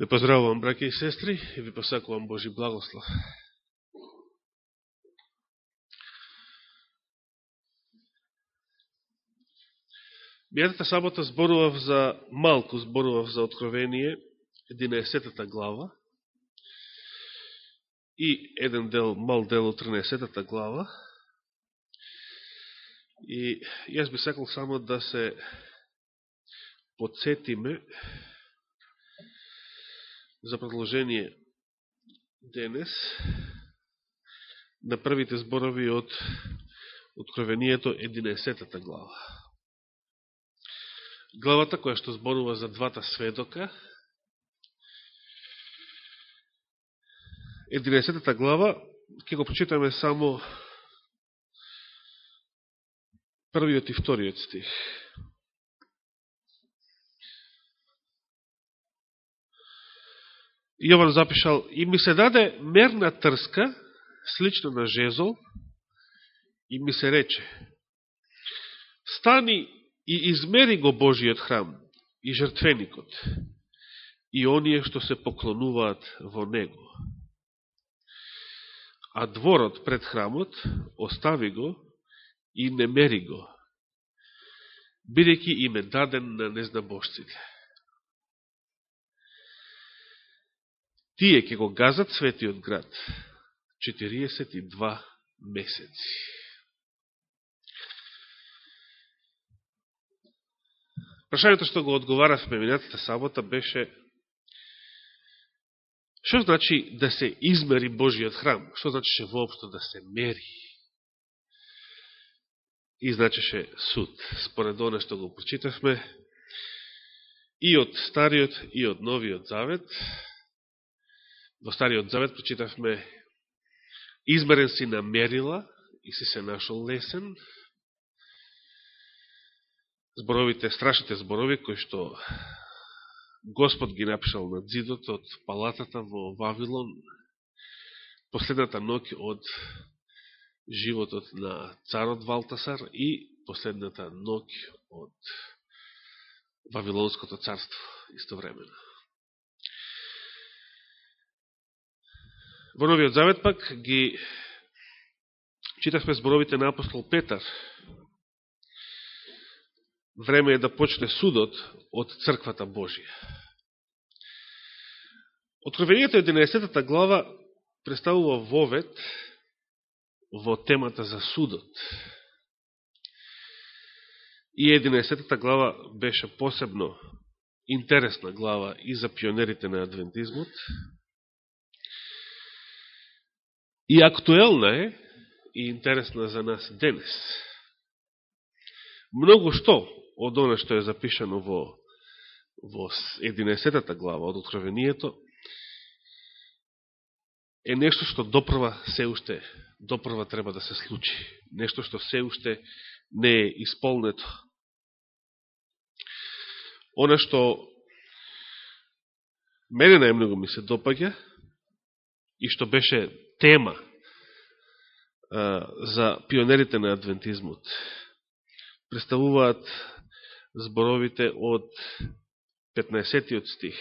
Ве поздравувам, браке и сестри, и ви посакувам Божи благослов. Мијатата сабота зборував за, малку зборував за Откровение, 11 глава, и еден дел, мал дел од 13 глава. И јас би сакал само да се подсетиме за продолжение денес на првите зборови од Откровението 11 глава. Главата која што зборува за двата сведока, 11 глава, ќе го прочитаме само првиот и вториот стих. Јован запишал, и ми се даде мерна трска, слично на жезол, и ми се рече, стани и измери го Божиот храм и жртвеникот, и оние што се поклонуваат во него. А дворот пред храмот остави го и не мери го, бидејќи им е даден на незнабожците. Тие ќе го газат светиот град 42 месеци. Прашањето што го одговаравме минатата сабота беше што значи да се измери Божиот храм? Што значише воопшто да се мери? И значеше суд. Според оно што го прочитавме и од Стариот и од Новиот Завет, Во Стариот Завет прочитавме измерен си на мерила и си се нашол лесен. Зборовите, страшните зборови кои што Господ ги напишал на дзидот од палатата во Вавилон, последната ноќ од животот на царот Валтасар и последната ноќ од Вавилонското царство истовремено. Во Новиот Завет пак ги читавме зборовите на апостол Петар. Време е да почне судот од Црквата Божија. Откровението 11 глава представува вовет во темата за судот. И 11 глава беше посебно интересна глава и за пионерите на адвентизмот, и актуелна е и интересна за нас денес. Многу што од оно што е запишано во, во 11 глава од Откровението е нешто што допрва се уште, допрва треба да се случи. Нешто што се уште не е исполнето. Оно што мене најмногу ми се допаѓа и што беше тема а, за пионерите на адвентизмот. Представуваат зборовите од 15 стих,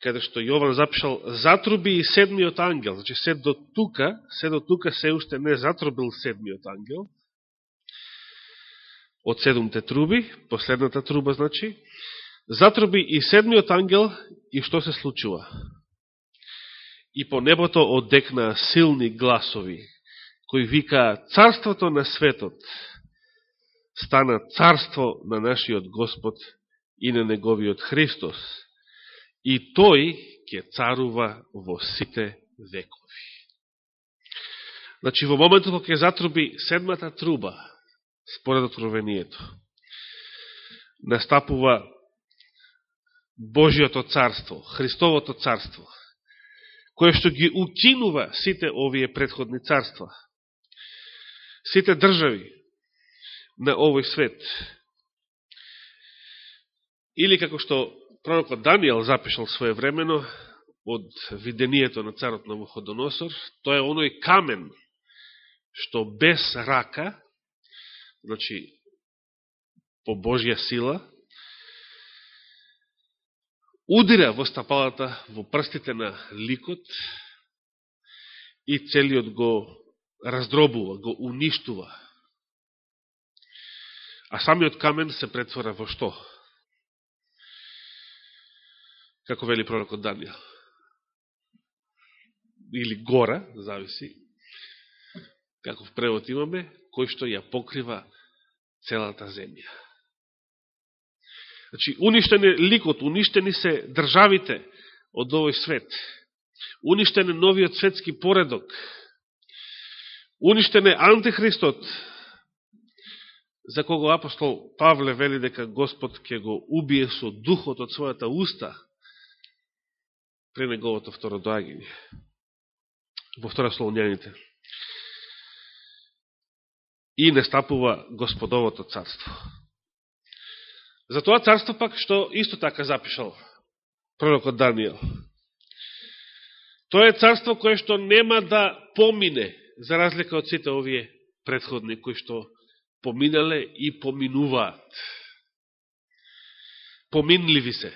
каде што Јован запишал затруби и седмиот ангел. Значи, се до тука, се до тука се уште не затрубил седмиот ангел, од седумте труби, последната труба, значи, затруби и седмиот ангел и што се случува? И по небото одекна силни гласови, кои вика царството на светот стана царство на нашиот Господ и на неговиот Христос, и тој ќе царува во сите векови. Значи, во моментот кога ќе затруби седмата труба, според откровението, настапува Божиото царство, Христовото царство, кое што ги укинува сите овие предходни царства. Сите држави на овој свет. Или како што пророкот Данијел запишал своевремено од видението на царот на Вуходоносор, тоа е оној камен што без рака, значи по Божја сила, удира во стапалата, во прстите на ликот и целиот го раздробува, го уништува. А самиот камен се претвора во што? Како вели пророкот Данијал. Или гора, зависи, каков превод имаме, кој што ја покрива целата земја. Значи, уништен е ликот, уништени се државите од овој свет. Уништен е новиот светски поредок. Уништен е антихристот, за кого апостол Павле вели дека Господ ќе го убие со духот од својата уста при неговото второ доаѓање. Во втора Солоњаните. И не стапува Господовото царство. За тоа царство пак што исто така запишал пророкот Данијел. Тоа е царство кое што нема да помине, за разлика од сите овие предходни кои што поминале и поминуваат. Поминливи се.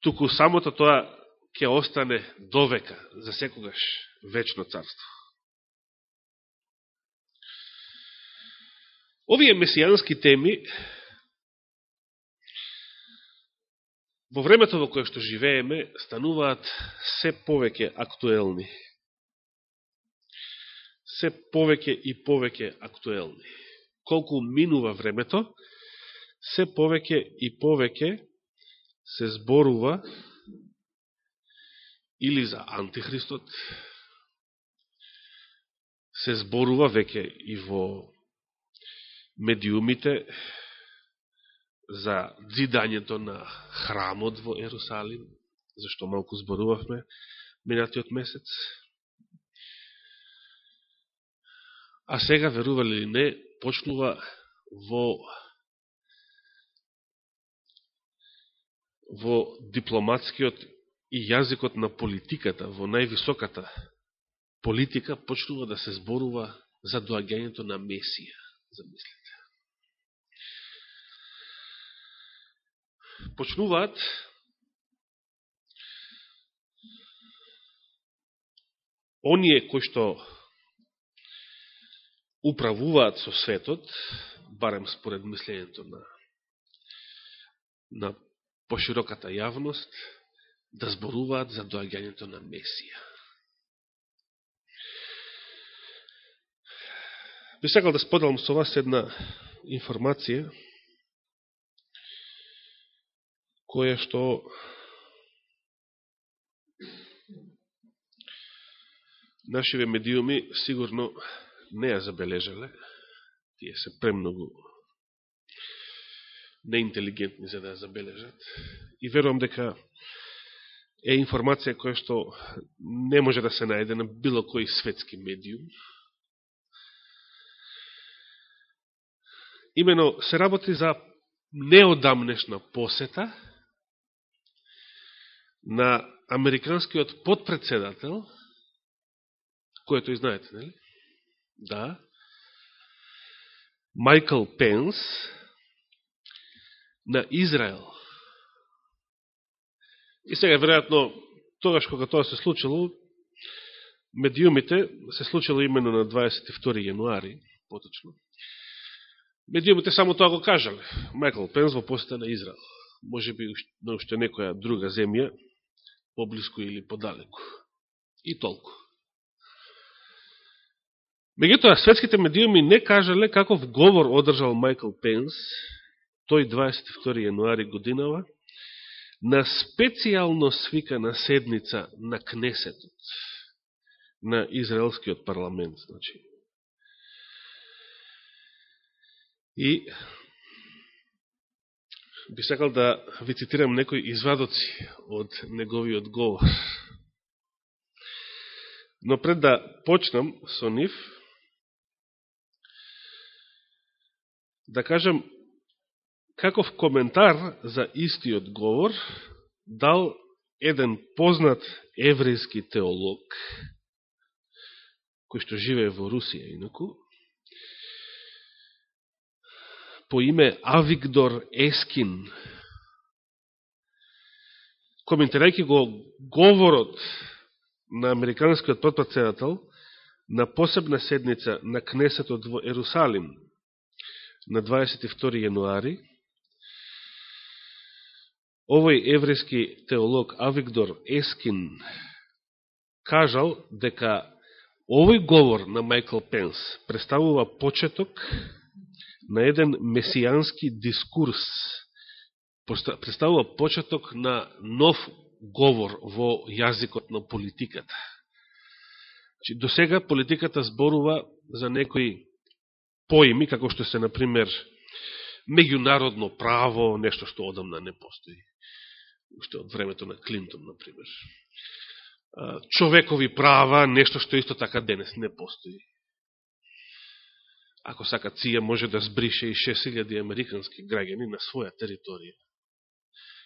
Туку самото тоа ќе остане довека, за секогаш, вечно царство. Овие месијански теми во времето во кое што живееме стануваат се повеќе актуелни се повеќе и повеќе актуелни. Колку минува времето, се повеќе и повеќе се зборува или за антихристот, се зборува веќе и во медиумите за дзидањето на храмот во Ерусалим, зашто малку зборувавме минатиот месец. А сега, верували ли не, почнува во во дипломатскиот и јазикот на политиката, во највисоката политика, почнува да се зборува за доаѓањето на Месија, замислите. Почнуваат оние кои што управуваат со светот, барем според мислењето на, на пошироката јавност, да зборуваат за доаѓањето на Месија. Би сакал да споделам со вас една информација, која што нашиве медиуми сигурно не ја забележале, тие се премногу неинтелигентни за да ја забележат. И верувам дека е информација која што не може да се најде на било кој светски медиум. Имено се работи за неодамнешна посета на американскиот подпредседател, којето и знаете, нели? Да. Майкл Пенс на Израел. И сега, веројатно, тогаш кога тоа се случило, медиумите се случило именно на 22 јануари, поточно. Медиумите само тоа го кажале. Майкл Пенс во посета на Израел. Може би на уште некоја друга земја, поблиску или подалеку. И толку. Меѓутоа, светските медиуми не кажале каков говор одржал Майкл Пенс, тој 22 јануари годинава, на специјално свикана седница на Кнесетот, на Израелскиот парламент. Значи. И би сакал да ви цитирам некои извадоци од неговиот говор. Но пред да почнам со нив, да кажам каков коментар за истиот говор дал еден познат еврејски теолог, кој што живее во Русија, инаку, по име Авигдор Ескин, коментирајќи го говорот на американскиот подпредседател на посебна седница на Кнесетот во Ерусалим на 22. јануари, овој еврејски теолог Авигдор Ескин кажал дека овој говор на Майкл Пенс представува почеток на еден месијански дискурс, представува почеток на нов говор во јазикот на политиката. Значи, до сега политиката зборува за некои поими, како што се, например, меѓународно право, нешто што одамна не постои. Уште од времето на Клинтон, например. Човекови права, нешто што исто така денес не постои. Ако сака Ција може да збрише и 6000 американски граѓани на своја територија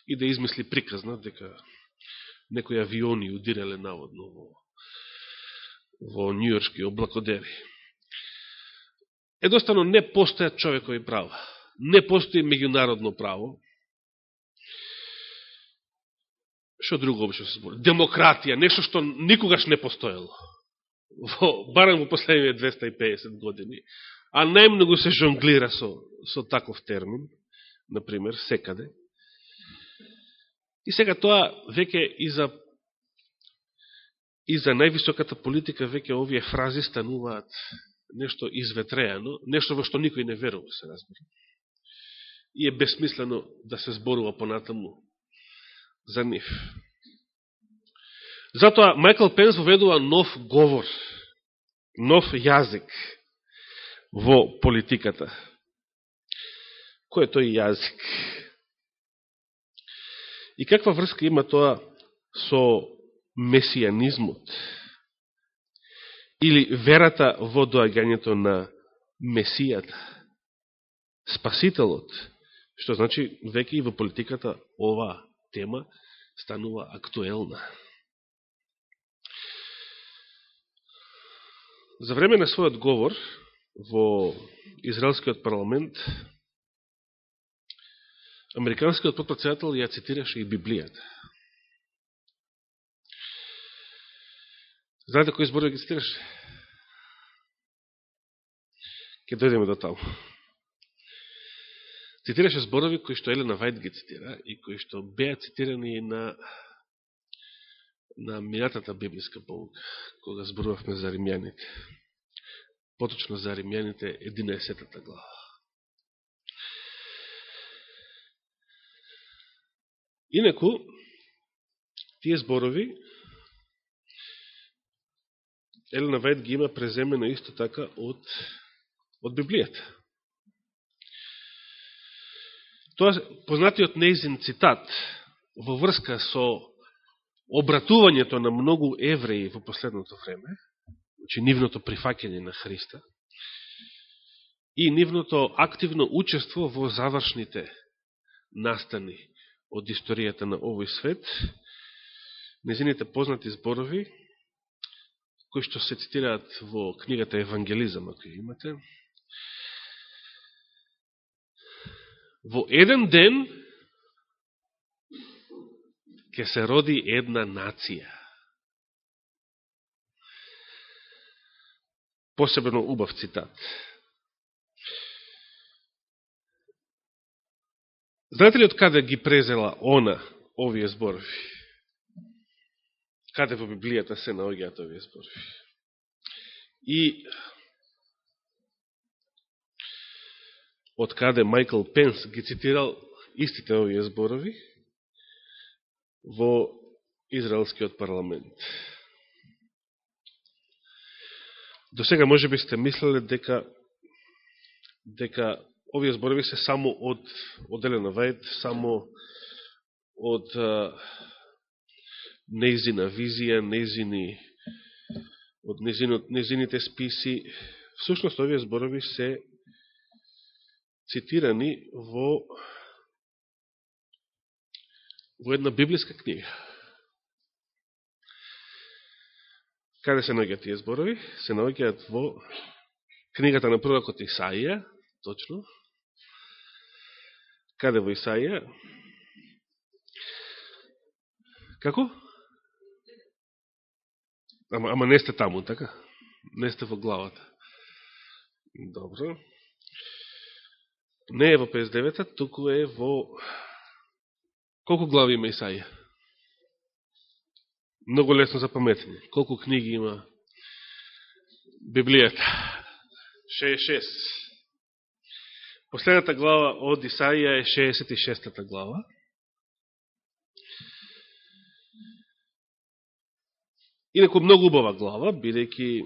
и да измисли приказна дека некои авиони удирале наводно во, во Нью-Йоркски облакодери. Едноставно не постојат човекови права. Не постои меѓународно право. Што друго обично се збори? Демократија, нешто што никогаш не постоело. Во, барам во последниве 250 години а најмногу се жонглира со, со таков термин, например, секаде. И сега тоа веќе и за и за највисоката политика веќе овие фрази стануваат нешто изветреано, нешто во што никој не верува, се разбира. И е бесмислено да се зборува понатаму за нив. Затоа Майкл Пенс воведува нов говор, нов јазик, во политиката. Кој е тој јазик? И каква врска има тоа со месијанизмот? Или верата во доаѓањето на Месијата, Спасителот, што значи веќе и во политиката ова тема станува актуелна. За време на својот говор, во Израелскиот парламент, Американскиот подпредседател ја цитираше и Библијата. Знаете кој избор ги цитираше? Ке дојдеме до таму. Цитираше зборови кои што Елена Вајд ги цитира и кои што беа цитирани на на милјатата библиска полука, кога зборувавме за римјаните поточно за римјаните 11 глава. Инаку, тие зборови Елена Вајд ги има преземено исто така од, од Библијата. Тоа познатиот неизин цитат во врска со обратувањето на многу евреи во последното време, значи нивното прифаќање на Христа и нивното активно учество во завршните настани од историјата на овој свет, незините познати зборови, кои што се цитираат во книгата Евангелизам, ако имате, во еден ден ќе се роди една нација. Посебно убав цитат. Знаете ли од каде ги презела она овие зборови? Каде во Библијата се наоѓаат овие зборови? И од каде Майкл Пенс ги цитирал истите овие зборови во Израелскиот парламент. До сега може би сте мислеле дека дека овие зборови се само од оделена Вајд, само од а, незина визија, незини од незинот, незините списи. Всушност овие зборови се цитирани во во една библиска книга. Каде се наоѓаат тие зборови? Се наоѓаат во книгата на пророкот Исаија, точно, Каде во Исаија? Како? Ама, ама не сте таму, така? Не сте во главата. Добро. Не е во 59-та, туку е во... Колку глави има Исаија? Многу лесно за паметење. Колку книги има Библијата? 66. Последната глава од Исаија е 66-та глава. Инако многу убава глава, бидејќи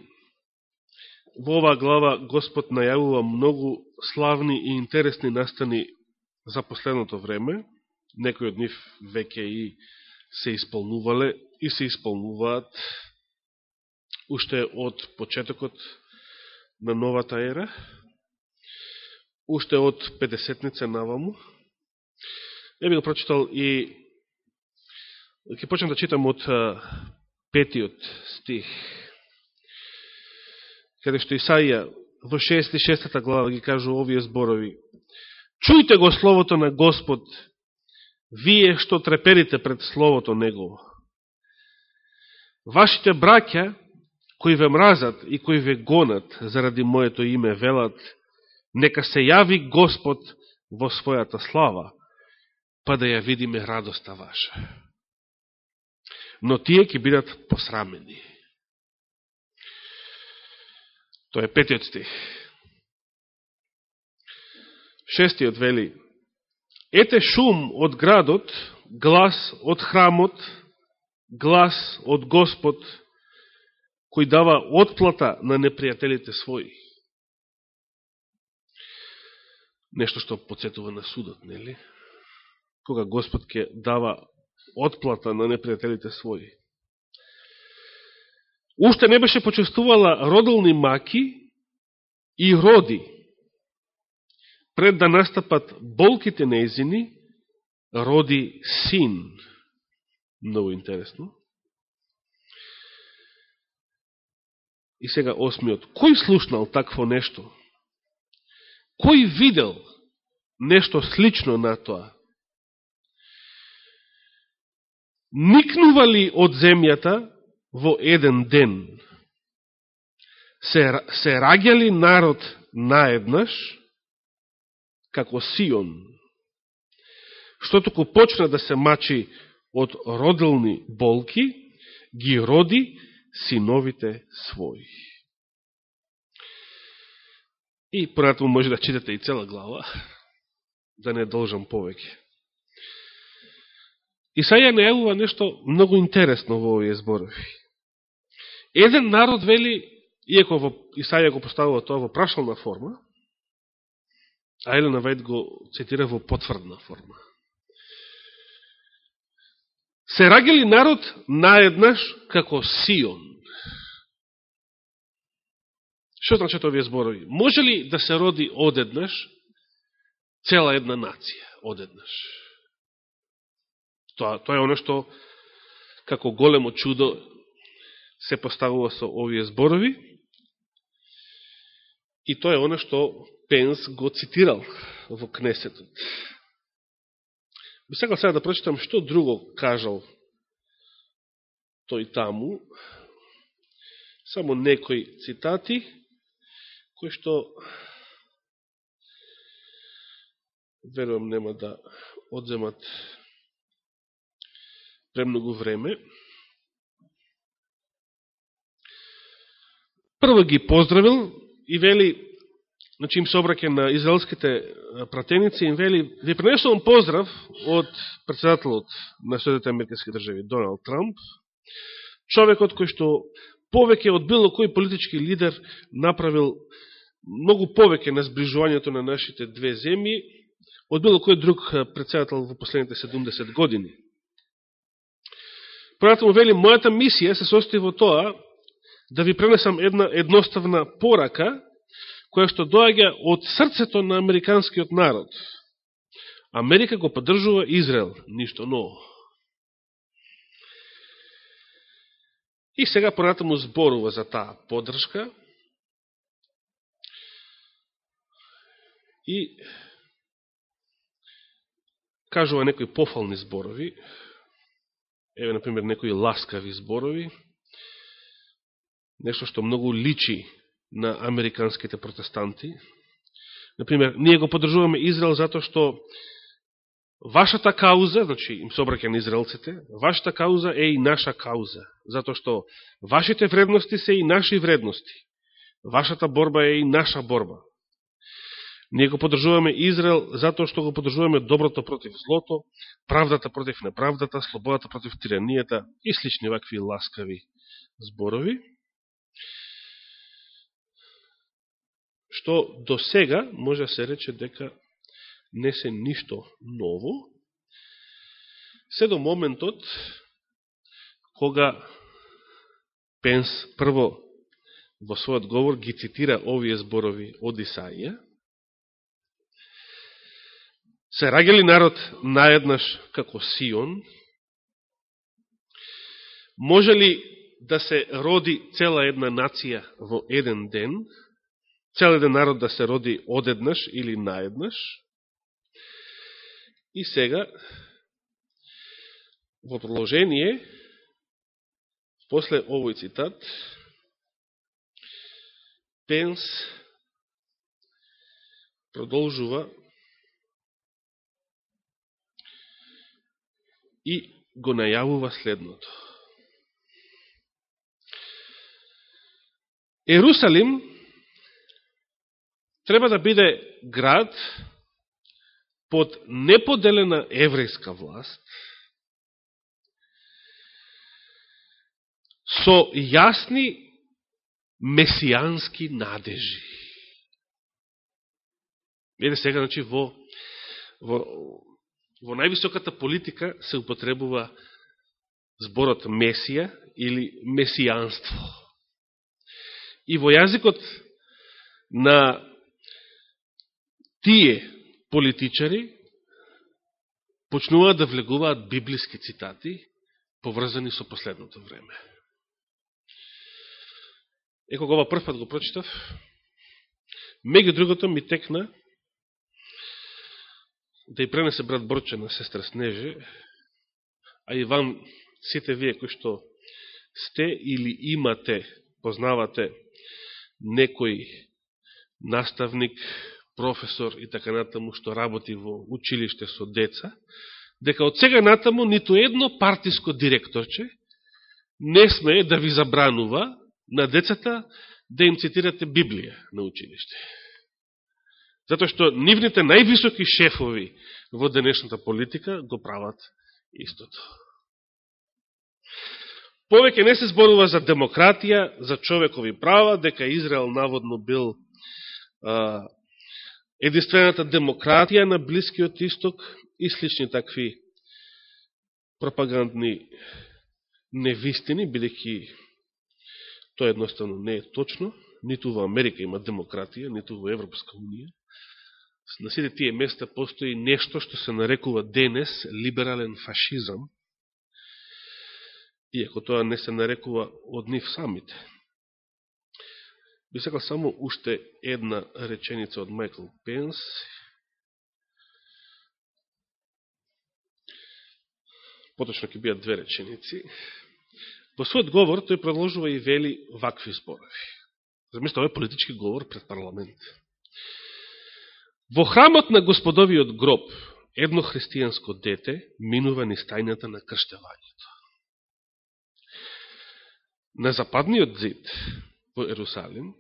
во оваа глава Господ најавува многу славни и интересни настани за последното време. Некои од нив веќе и се исполнувале и се исполнуваат уште од почетокот на новата ера, уште од 50-ница наваму. Ја би го прочитал и ќе почнем да читам од петиот стих, каде што Исаија во 66 глава ги кажува овие зборови. Чујте го словото на Господ, вие што треперите пред словото Негово. Вашите браќа, кои ве мразат и кои ве гонат заради моето име, велат, нека се јави Господ во својата слава, па да ја видиме радоста ваша но тие ќе бидат посрамени. Тоа е петиот стих. Шестиот вели, Ете шум од градот, глас од храмот, глас од Господ, кој дава отплата на непријателите своји. Нешто што подсетува на судот, нели? Кога Господ ќе дава отплата на непријателите своји. Уште не беше почувствувала родолни маки и роди, пред да настапат болките неизини, роди син. Много интересно. И сега осмиот. Кој слушнал такво нешто? Кој видел нешто слично на тоа? никнували од земјата во еден ден. Се, се раѓали народ наеднаш, како Сион, што току почна да се мачи од родилни болки, ги роди синовите своји. И понатаму може да читате и цела глава, да не должам повеќе. Исаја најавува нешто многу интересно во овие зборови. Еден народ вели, иако во Исаја го поставува тоа во прашална форма, а Елена Вајд го цитира во потврдна форма. Се рагели народ наеднаш како Сион. Што значат овие зборови? Може ли да се роди одеднаш цела една нација? Одеднаш. Тоа, тоа е оно што како големо чудо се поставува со овие зборови и тоа е оно што Пенс го цитирал во Кнесетот. Би сакал сега да прочитам што друго кажал тој таму, само некои цитати, кои што верувам нема да одземат премногу време. Прво ги поздравил и вели, значи им се обраќа на израелските пратеници, им вели, ви пренесувам поздрав од председателот на Соединените Американски држави, Доналд Трамп, човекот кој што повеќе од било кој политички лидер направил многу повеќе на сближувањето на нашите две земји, од било кој друг председател во последните 70 години. Понатаму вели, мојата мисија се состои во тоа да ви пренесам една едноставна порака, која што доаѓа од срцето на американскиот народ. Америка го поддржува Израел, ништо ново. И сега понатаму зборува за таа поддршка. И кажува некои пофални зборови, еве, например, некои ласкави зборови, нешто што многу личи на американските протестанти. Например, ние го подржуваме Израел затоа што вашата кауза, значи им се обраќа на израелците, вашата кауза е и наша кауза, затоа што вашите вредности се и наши вредности. Вашата борба е и наша борба. Ние го подржуваме Израел затоа што го подржуваме доброто против злото, правдата против неправдата, слободата против тиранијата и слични вакви ласкави зборови. Што до сега може да се рече дека не се ништо ново, се до моментот кога Пенс прво во својот говор ги цитира овие зборови од Исаија, се рагели народ наеднаш како Сион, може ли да се роди цела една нација во еден ден, цел еден народ да се роди одеднаш или наеднаш, И сега, во продолжение, после овој цитат, Пенс продолжува и го најавува следното. Ерусалим треба да биде град под неподелена еврејска власт, со јасни месијански надежи. Еде сега, значи, во, во, во највисоката политика се употребува зборот месија или месијанство. И во јазикот на тие политичари почнуваат да влегуваат библиски цитати, поврзани со последното време. Еко го ова прв го прочитав, меѓу другото ми текна да и пренесе брат Борче на сестра Снеже, а и вам сите вие кои што сте или имате, познавате некој наставник, професор и така натаму што работи во училиште со деца, дека од сега натаму ниту едно партиско директорче не смее да ви забранува на децата да им цитирате Библија на училиште. Затоа што нивните највисоки шефови во денешната политика го прават истото. Повеќе не се зборува за демократија, за човекови права, дека Израел наводно бил а, единствената демократија на Блискиот Исток и слични такви пропагандни невистини, бидеќи тоа едноставно не е точно, ниту во Америка има демократија, ниту во Европска Унија. На сите тие места постои нешто што се нарекува денес либерален фашизам, иако тоа не се нарекува од нив самите. Би сакал само уште една реченица од Майкл Пенс. Поточно ќе биат две реченици. Во својот говор тој продолжува и вели вакви зборови. Замисля, овој политички говор пред парламент. Во храмот на господовиот гроб, едно христијанско дете минува ни стајната на крштевањето. На западниот зид во Ерусалим,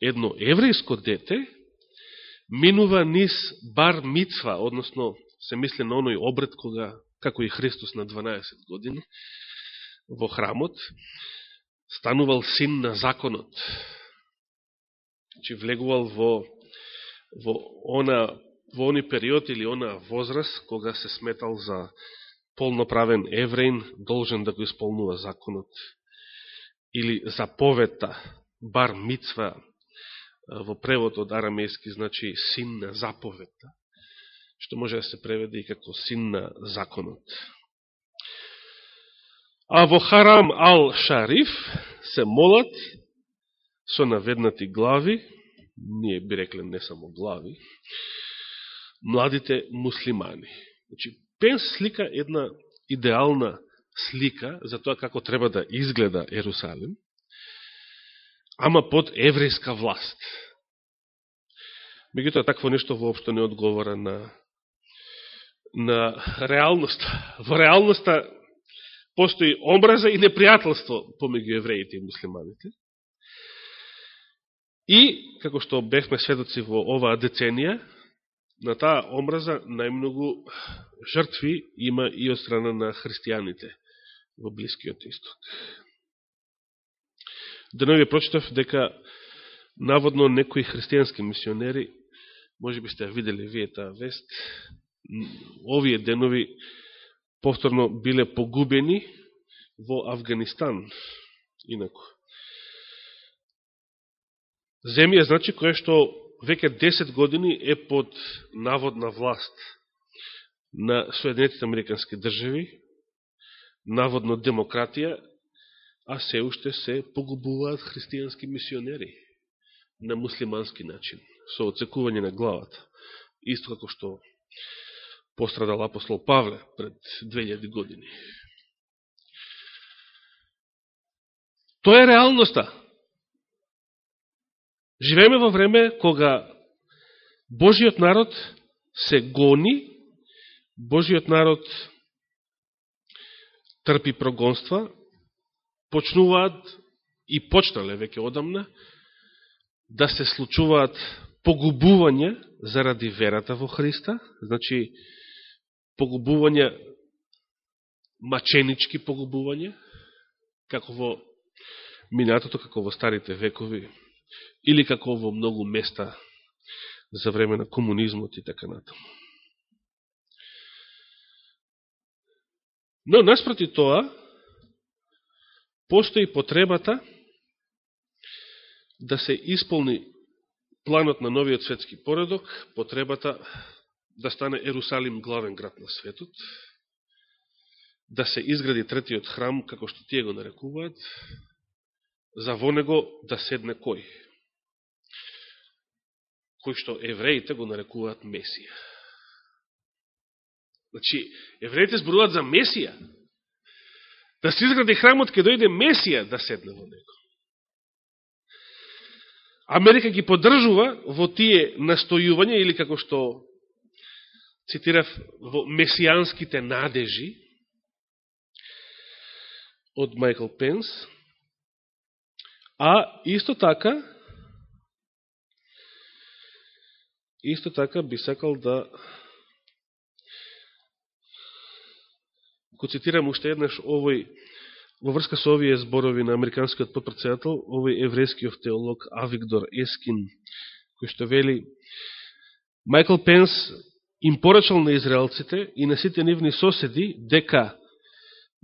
едно еврејско дете минува низ бар мицва, односно се мисли на оној обред кога, како и Христос на 12 години, во храмот, станувал син на законот. Значи, влегувал во, во, она, во они период или она возраст, кога се сметал за полноправен евреин, должен да го исполнува законот. Или заповета бар мицва во превод од арамејски значи син на заповедта, што може да се преведе и како син на законот. А во Харам ал-Шариф се молат со наведнати глави, ние би рекле не само глави, младите муслимани. Значи, Пен слика една идеална слика за тоа како треба да изгледа Ерусалим, ама под еврејска власт. Меѓутоа, такво нешто воопшто не одговора на, на реалноста. Во реалноста постои омраза и непријателство помеѓу евреите и муслиманите. И, како што бехме сведоци во оваа деценија, на таа омраза најмногу жртви има и од страна на христијаните во Блискиот исток. Денови прочитав дека наводно некои христијански мисионери, може би сте видели вие таа вест, овие денови повторно биле погубени во Афганистан, инако. Земја, значи, која што веќе 10 години е под наводна власт на Соединетите Американски држави, наводно демократија, а се уште се погубуваат христијански мисионери на муслимански начин, со оцекување на главата. Исто како што пострадал апостол Павле пред 2000 години. Тоа е реалноста. Живееме во време кога Божиот народ се гони, Божиот народ трпи прогонства, почнуваат и почнале веќе одамна да се случуваат погубување заради верата во Христа, значи погубување, маченички погубување, како во минатото, како во старите векови, или како во многу места за време на комунизмот и така натаму. Но, наспроти тоа, постои потребата да се исполни планот на новиот светски поредок, потребата да стане Ерусалим главен град на светот, да се изгради третиот храм, како што тие го нарекуваат, за во него да седне кој? Кој што евреите го нарекуваат Месија. Значи, евреите зборуваат за Месија. Да се изгради храмот, ке дојде Месија да седне во него. Америка ги поддржува во тие настојувања, или како што цитирав во месијанските надежи од Майкл Пенс, а исто така исто така би сакал да го цитирам уште еднаш овој во врска со овие зборови на американскиот подпредседател, овој еврејскиот теолог Авигдор Ескин, кој што вели Майкл Пенс им порачал на израелците и на сите нивни соседи дека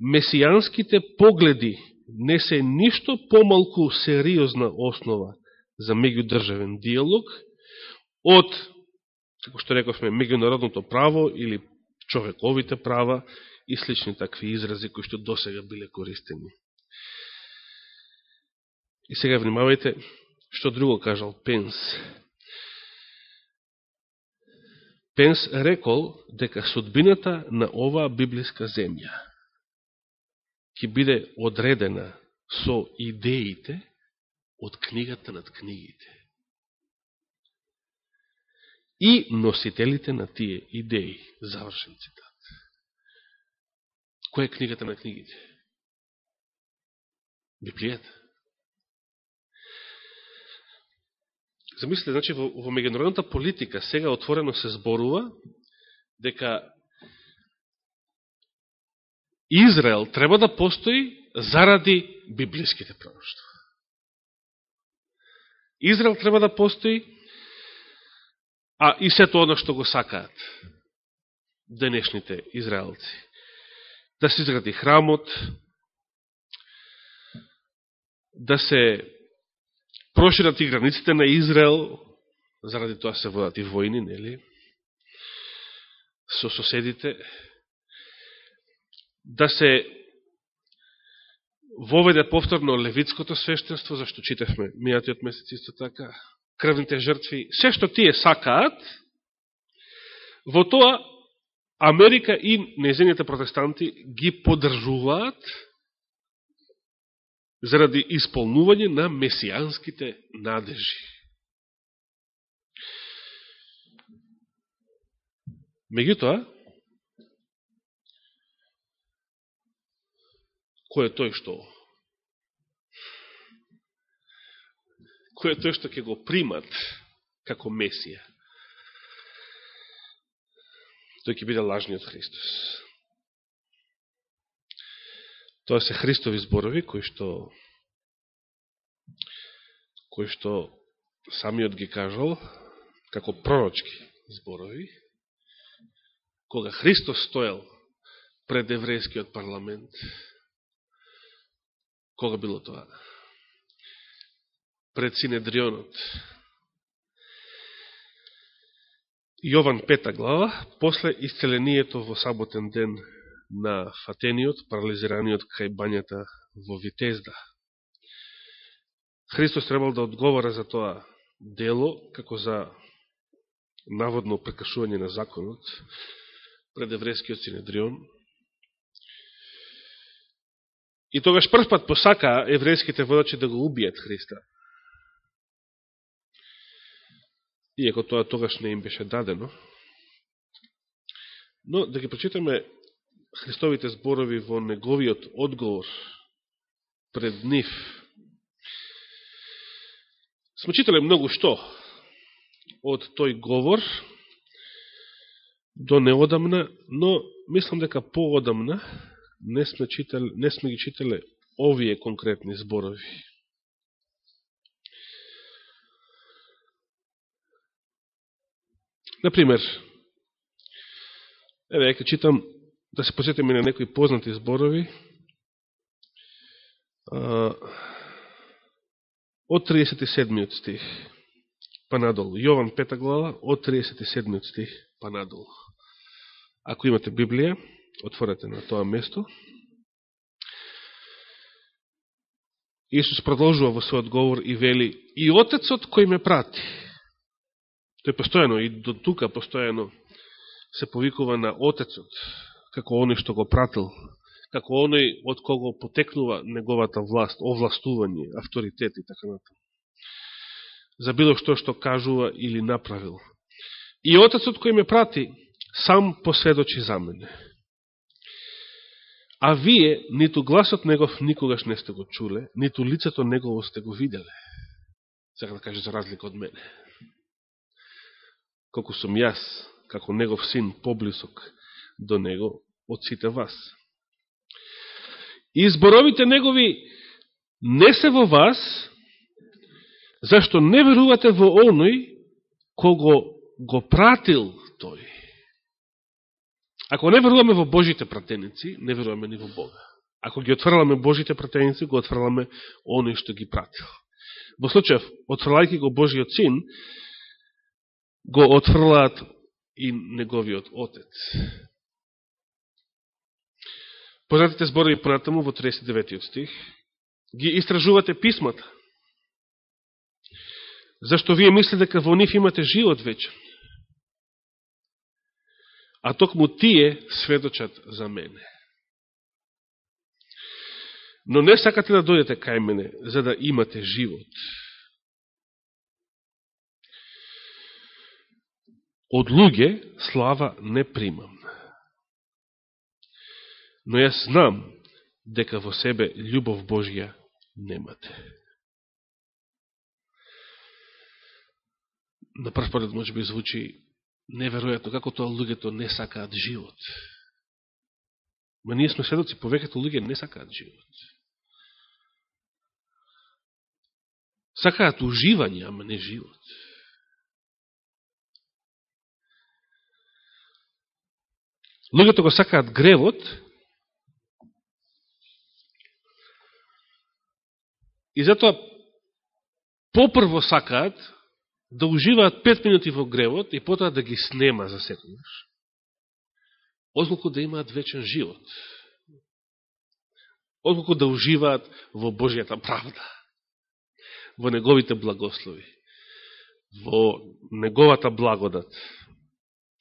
месијанските погледи не се ништо помалку сериозна основа за меѓудржавен диалог од, како што рековме, меѓународното право или човековите права и слични такви изрази кои што досега биле користени. И сега внимавајте што друго кажал Пенс. Пенс рекол дека судбината на оваа библиска земја ќе биде одредена со идеите од книгата над книгите. И носителите на тие идеи. Завршен цитат. Која е книгата на книгите? Библијата. Замислите, значи, во, во меѓународната политика сега отворено се зборува дека Израел треба да постои заради библиските пророќства. Израел треба да постои, а и сето оно што го сакаат денешните израелци. Да се изгради храмот, да се прошират и границите на Израел, заради тоа се водат и војни, нели? Со соседите, да се воведе повторно левитското свештенство, зашто читавме мијатиот месец исто така, крвните жртви, се што тие сакаат, во тоа Америка и незените протестанти ги подржуваат заради исполнување на месијанските надежи. Меѓутоа, кој е тој што кој е тој што ќе го примат како Месија? Тој ќе биде лажниот Христос. Тоа се Христови зборови, кои што кои што самиот ги кажал како пророчки зборови, кога Христос стоел пред еврејскиот парламент, кога било тоа? Пред Синедрионот, Јован пета глава, после исцелението во саботен ден на Фатениот, парализираниот кај бањата во Витезда. Христос требал да одговора за тоа дело, како за наводно прекашување на законот пред еврејскиот Синедрион. И тогаш првпат посака еврејските водачи да го убијат Христа. Иако тоа тогаш не им беше дадено. Но да ги прочитаме Христовите зборови во неговиот одговор пред нив. Сме читале многу што од тој говор до неодамна, но мислам дека поодамна не сме, читали, не сме ги читале овие конкретни зборови. Например, еве,ека читам, да се посетиме на некои познати зборови, од 37 стих па надолу. Јован 5 глава, од 37 стих па надолу. Ако имате Библија, отворете на тоа место. Исус продолжува во својот говор и вели, и Отецот кој ме прати, Тој постојано и до тука постојано се повикува на Отецот, како оној што го пратил, како оној од кого потекнува неговата власт, овластување, авторитет и така натаму. За било што што кажува или направил. И Отецот кој ме прати, сам посведочи за мене. А вие, ниту гласот негов никогаш не сте го чуле, ниту лицето негово сте го виделе. Сега да каже за разлика од мене колку сум јас, како негов син, поблисок до него од сите вас. И негови не се во вас, зашто не верувате во оној кого го пратил тој. Ако не веруваме во Божите пратеници, не веруваме ни во Бога. Ако ги отврламе Божите пратеници, го отврламе оној што ги пратил. Во случајов, отврлајќи го Божиот син, го отфрлаат и неговиот отец. Познатите зборови понатаму во 39 стих. Ги истражувате писмата. Зашто вие мислите дека во нив имате живот вечен. А токму тие сведочат за мене. Но не сакате да дојдете кај мене, за да имате живот. Од луѓе слава не примам. Но јас знам дека во себе љубов Божја немате. На прв поглед може би звучи неверојатно како тоа луѓето не сакаат живот. Ма ние сме сведоци, повеќето луѓе не сакаат живот. Сакаат уживање, ама не живот. Луѓето го сакаат гревот и затоа попрво сакаат да уживаат 5 минути во гревот и потоа да ги снема за секојаш. Отколку да имаат вечен живот. Отколку да уживаат во Божијата правда. Во неговите благослови. Во неговата благодат.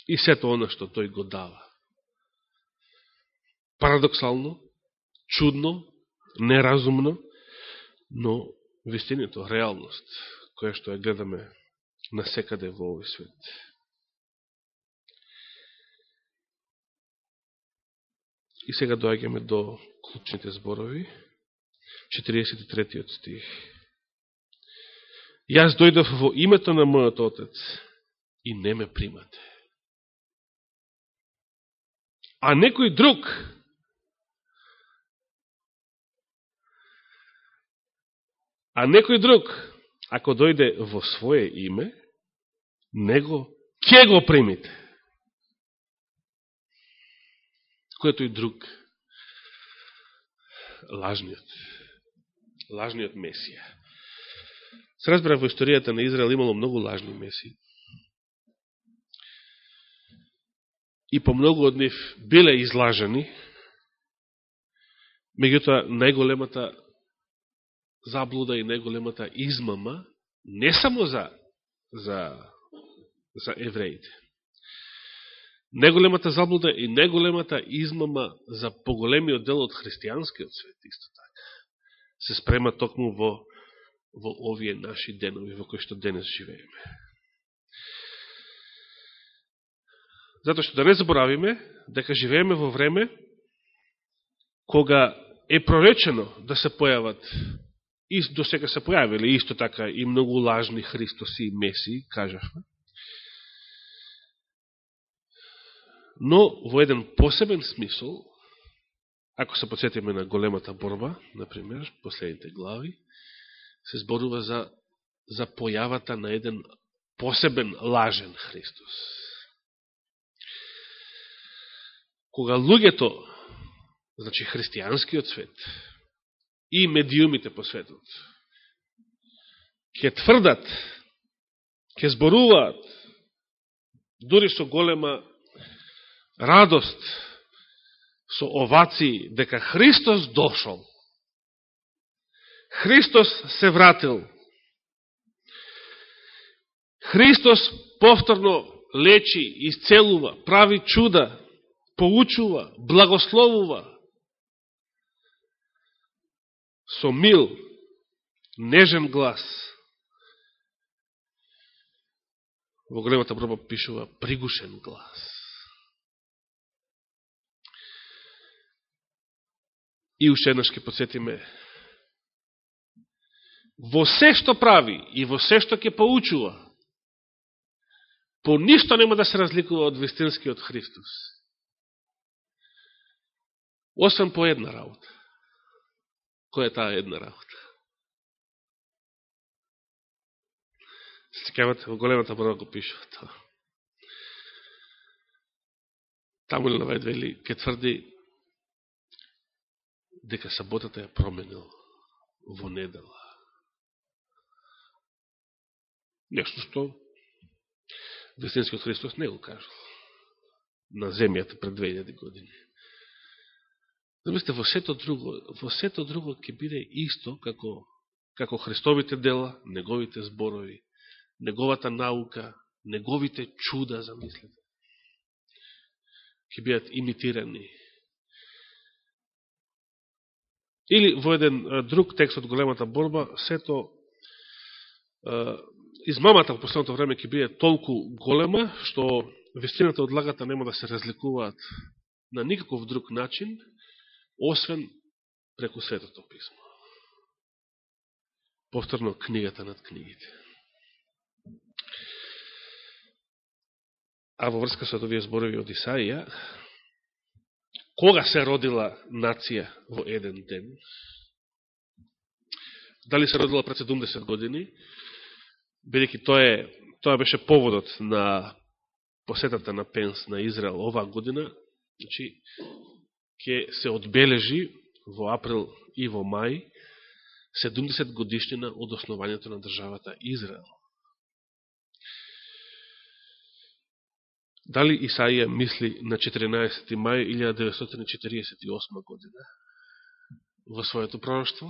И сето оно што тој го дава парадоксално, чудно, неразумно, но вистинето, реалност, која што ја гледаме насекаде во овој свет. И сега доаѓаме до клучните зборови, 43 стих. Јас дојдов во името на мојот отец и не ме примате. А некој друг А некој друг, ако дојде во своје име, него ќе го примите. Кој тој друг? Лажниот. Лажниот Месија. Се разбира, во историјата на Израел имало многу лажни месии. И по многу од нив биле излажени, меѓутоа најголемата заблуда и најголемата измама не само за, за, за евреите. Неголемата заблуда и неголемата измама за поголемиот дел од христијанскиот свет, исто така, се спрема токму во, во овие наши денови, во кои што денес живееме. Затоа што да не заборавиме дека живееме во време кога е проречено да се појават И до сега се појавиле исто така и многу лажни Христоси и Меси, кажавме. Но во еден посебен смисол, ако се подсетиме на големата борба, например, последните глави, се зборува за, за појавата на еден посебен лажен Христос. Кога луѓето, значи христијанскиот свет, и медиумите по светот. Ке тврдат, ке зборуваат, дури со голема радост, со оваци, дека Христос дошол. Христос се вратил. Христос повторно лечи, исцелува, прави чуда, поучува, благословува, со мил, нежен глас. Во големата проба пишува пригушен глас. И уште еднаш ке подсетиме во се што прави и во се што ќе поучува, по ништо нема да се разликува од вистинскиот Христос. Освен по една работа. Која е таа една работа? Се секавате, во големата борба го пишува тоа. Таму ли навајд вели, ке тврди дека саботата ја променил во недела. Нешто што Вестинскиот Христос не го кажал на земјата пред 2000 години. Замислите, во сето друго, во сето друго ќе биде исто како, како Христовите дела, неговите зборови, неговата наука, неговите чуда, замислите. Ќе бидат имитирани. Или во еден друг текст од големата борба, сето измамата во последното време ќе биде толку голема, што вистината од лагата нема да се разликуваат на никаков друг начин, освен преку Светото Писмо. Повторно книгата над книгите. А во врска со овие зборови од Исаија, кога се родила нација во еден ден? Дали се родила пред 70 години? Бидеќи тоа, е, тоа беше поводот на посетата на Пенс на Израел оваа година, значи, ќе се одбележи во април и во мај 70 годишнина од основањето на државата Израел. Дали Исаија мисли на 14. мај 1948 година во своето пророќство?